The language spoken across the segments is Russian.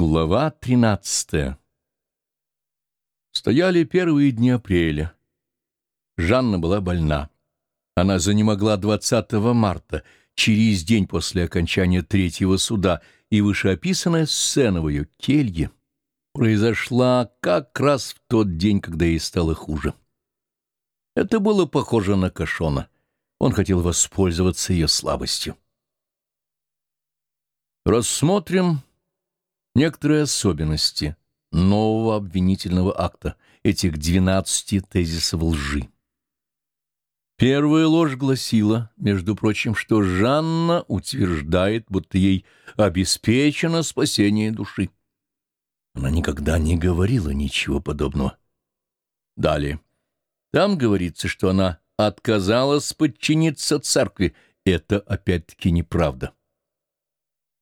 Глава 13 Стояли первые дни апреля. Жанна была больна. Она занемогла 20 марта, через день после окончания третьего суда, и вышеописанная сцена в ее келье произошла как раз в тот день, когда ей стало хуже. Это было похоже на Кашона. Он хотел воспользоваться ее слабостью. Рассмотрим некоторые особенности нового обвинительного акта, этих двенадцати тезисов лжи. Первая ложь гласила, между прочим, что Жанна утверждает, будто ей обеспечено спасение души. Она никогда не говорила ничего подобного. Далее. Там говорится, что она отказалась подчиниться церкви. Это опять-таки неправда.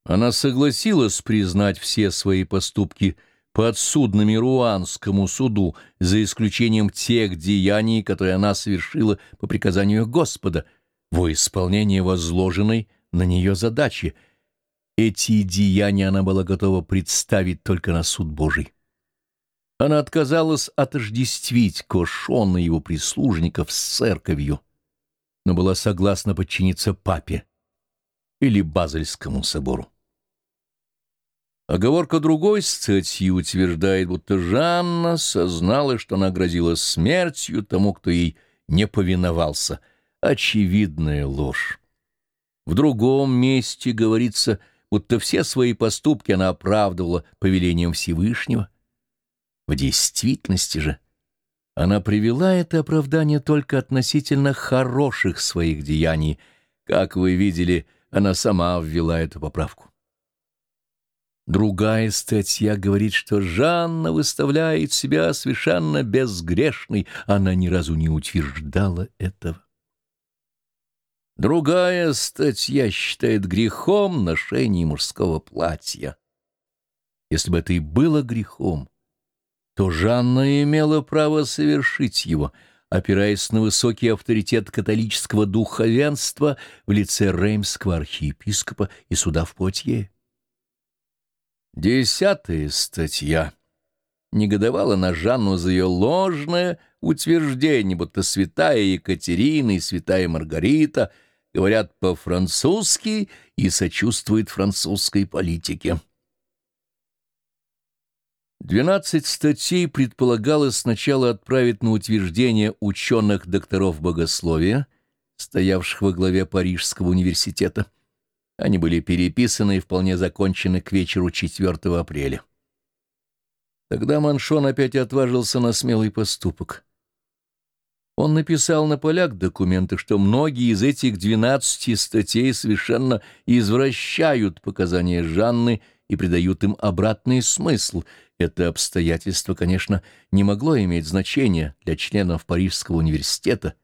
Она согласилась признать все свои поступки подсудными Руанскому суду, за исключением тех деяний, которые она совершила по приказанию Господа, во исполнение возложенной на нее задачи. Эти деяния она была готова представить только на суд Божий. Она отказалась отождествить Кошона и его прислужников с церковью, но была согласна подчиниться папе или Базельскому собору. Оговорка другой статьи утверждает, будто Жанна сознала, что она грозила смертью тому, кто ей не повиновался. Очевидная ложь. В другом месте говорится, будто все свои поступки она оправдывала повелением Всевышнего. В действительности же она привела это оправдание только относительно хороших своих деяний. Как вы видели, она сама ввела эту поправку. Другая статья говорит, что Жанна выставляет себя совершенно безгрешной. Она ни разу не утверждала этого. Другая статья считает грехом ношение мужского платья. Если бы это и было грехом, то Жанна имела право совершить его, опираясь на высокий авторитет католического духовенства в лице реймского архиепископа и суда в Потье. Десятая статья негодовала на Жанну за ее ложное утверждение, будто святая Екатерина и святая Маргарита говорят по-французски и сочувствуют французской политике. Двенадцать статей предполагалось сначала отправить на утверждение ученых-докторов богословия, стоявших во главе Парижского университета. Они были переписаны и вполне закончены к вечеру 4 апреля. Тогда Маншон опять отважился на смелый поступок. Он написал на полях документы, что многие из этих 12 статей совершенно извращают показания Жанны и придают им обратный смысл. Это обстоятельство, конечно, не могло иметь значения для членов Парижского университета,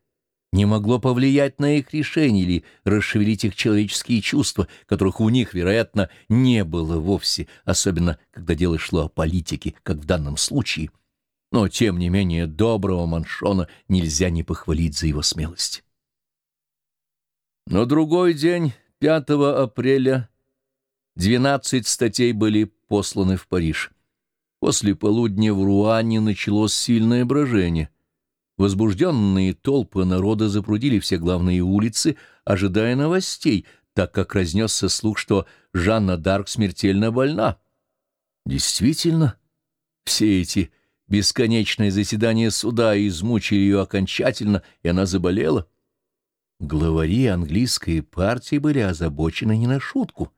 не могло повлиять на их решение или расшевелить их человеческие чувства, которых у них, вероятно, не было вовсе, особенно когда дело шло о политике, как в данном случае. Но, тем не менее, доброго Маншона нельзя не похвалить за его смелость. На другой день, 5 апреля, 12 статей были посланы в Париж. После полудня в Руане началось сильное брожение — Возбужденные толпы народа запрудили все главные улицы, ожидая новостей, так как разнесся слух, что Жанна Дарк смертельно больна. Действительно, все эти бесконечные заседания суда измучили ее окончательно, и она заболела. Главари английской партии были озабочены не на шутку,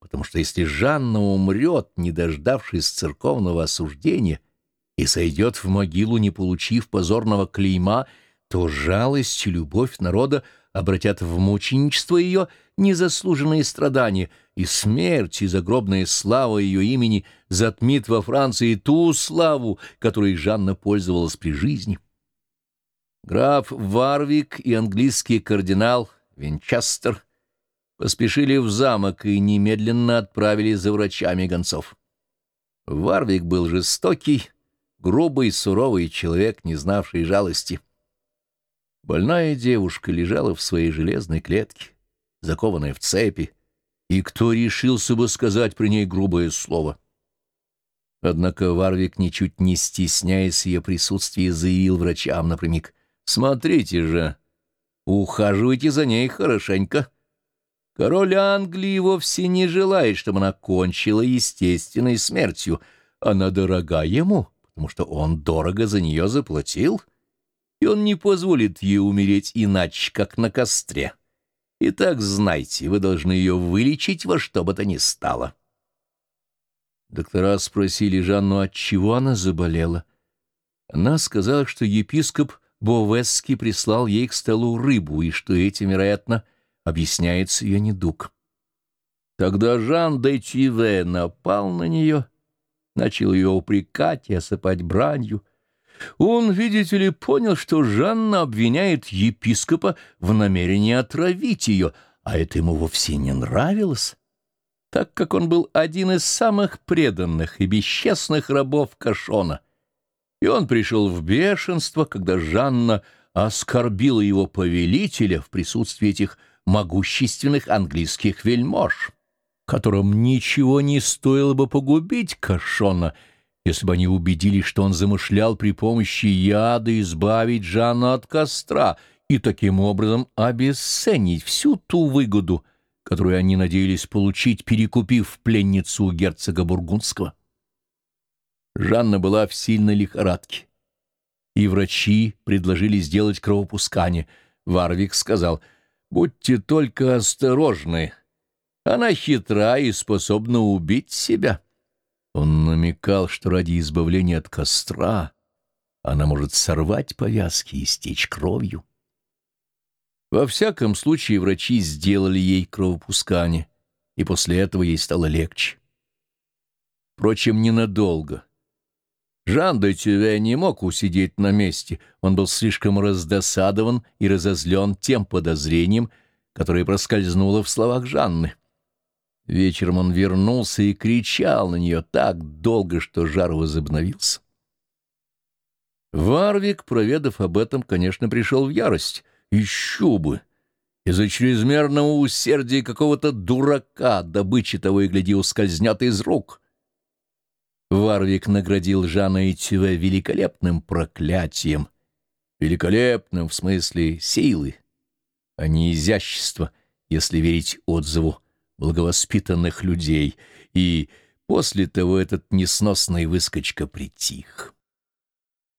потому что если Жанна умрет, не дождавшись церковного осуждения, и сойдет в могилу, не получив позорного клейма, то жалость и любовь народа обратят в мученичество ее незаслуженные страдания, и смерть и загробная слава ее имени затмит во Франции ту славу, которой Жанна пользовалась при жизни. Граф Варвик и английский кардинал Винчестер поспешили в замок и немедленно отправили за врачами гонцов. Варвик был жестокий, грубый, суровый человек, не знавший жалости. Больная девушка лежала в своей железной клетке, закованная в цепи, и кто решился бы сказать при ней грубое слово? Однако Варвик, ничуть не стесняясь ее присутствия, заявил врачам напрямик. «Смотрите же, ухаживайте за ней хорошенько. Король Англии вовсе не желает, чтобы она кончила естественной смертью. Она дорога ему, потому что он дорого за нее заплатил, и он не позволит ей умереть иначе, как на костре. Итак, знайте, вы должны ее вылечить во что бы то ни стало». Доктора спросили Жанну, от чего она заболела. Она сказала, что епископ Бовесский прислал ей к столу рыбу, и что этим, вероятно, объясняется ее недуг. Тогда Жан де Тиве напал на нее, начал ее упрекать и осыпать бранью. Он, видите ли, понял, что Жанна обвиняет епископа в намерении отравить ее, а это ему вовсе не нравилось так как он был один из самых преданных и бесчестных рабов Кашона. И он пришел в бешенство, когда Жанна оскорбила его повелителя в присутствии этих могущественных английских вельмож, которым ничего не стоило бы погубить Кашона, если бы они убедились, что он замышлял при помощи яда избавить Жанну от костра и таким образом обесценить всю ту выгоду, которую они надеялись получить, перекупив пленницу у герцога Бургундского. Жанна была в сильной лихорадке, и врачи предложили сделать кровопускание. Варвик сказал, «Будьте только осторожны, она хитра и способна убить себя». Он намекал, что ради избавления от костра она может сорвать повязки и стечь кровью. Во всяком случае, врачи сделали ей кровопускание, и после этого ей стало легче. Впрочем, ненадолго. Жан де Тюве не мог усидеть на месте, он был слишком раздосадован и разозлен тем подозрением, которое проскользнуло в словах Жанны. Вечером он вернулся и кричал на нее так долго, что жар возобновился. Варвик, проведав об этом, конечно, пришел в ярость — еще бы! Из-за чрезмерного усердия какого-то дурака добыча того и гляди ускользнет из рук. Варвик наградил Жана и Тюве великолепным проклятием. Великолепным в смысле силы, а не изящества, если верить отзыву благовоспитанных людей. И после того этот несносный выскочка притих.